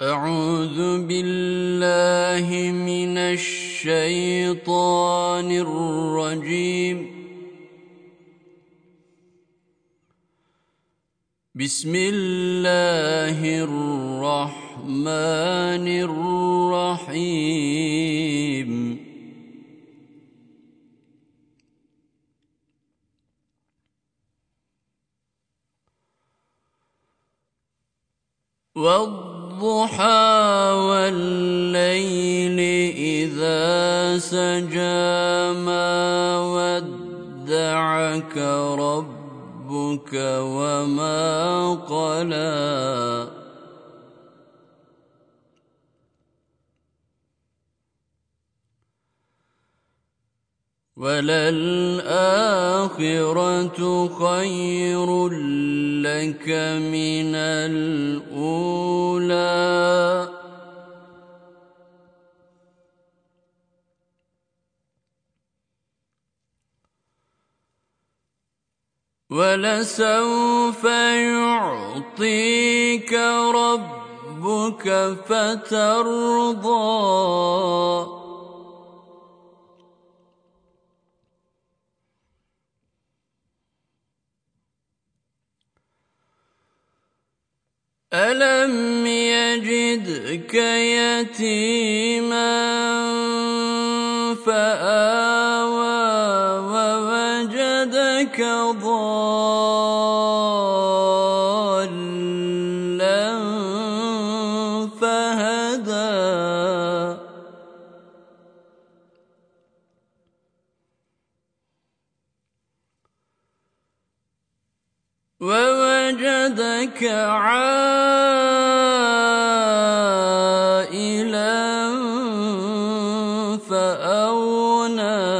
أعوذ بالله من الشيطان الرجيم. بسم الله الرحمن الرحيم. والضحى والضحى والليل إذا سجى ما ودعك ربك وما قلى. وللآخرة خير لك من الأولى. ولسوف يعطيك ربك فترضى. ألم يجدك يتيما فآوى ووجدك ضالا ووجدك عائلا فأغنى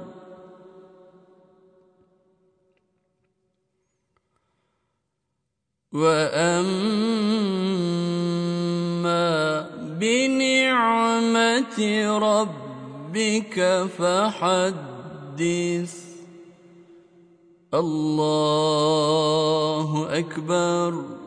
وأما بنعمة ربك فحدث. الله أكبر.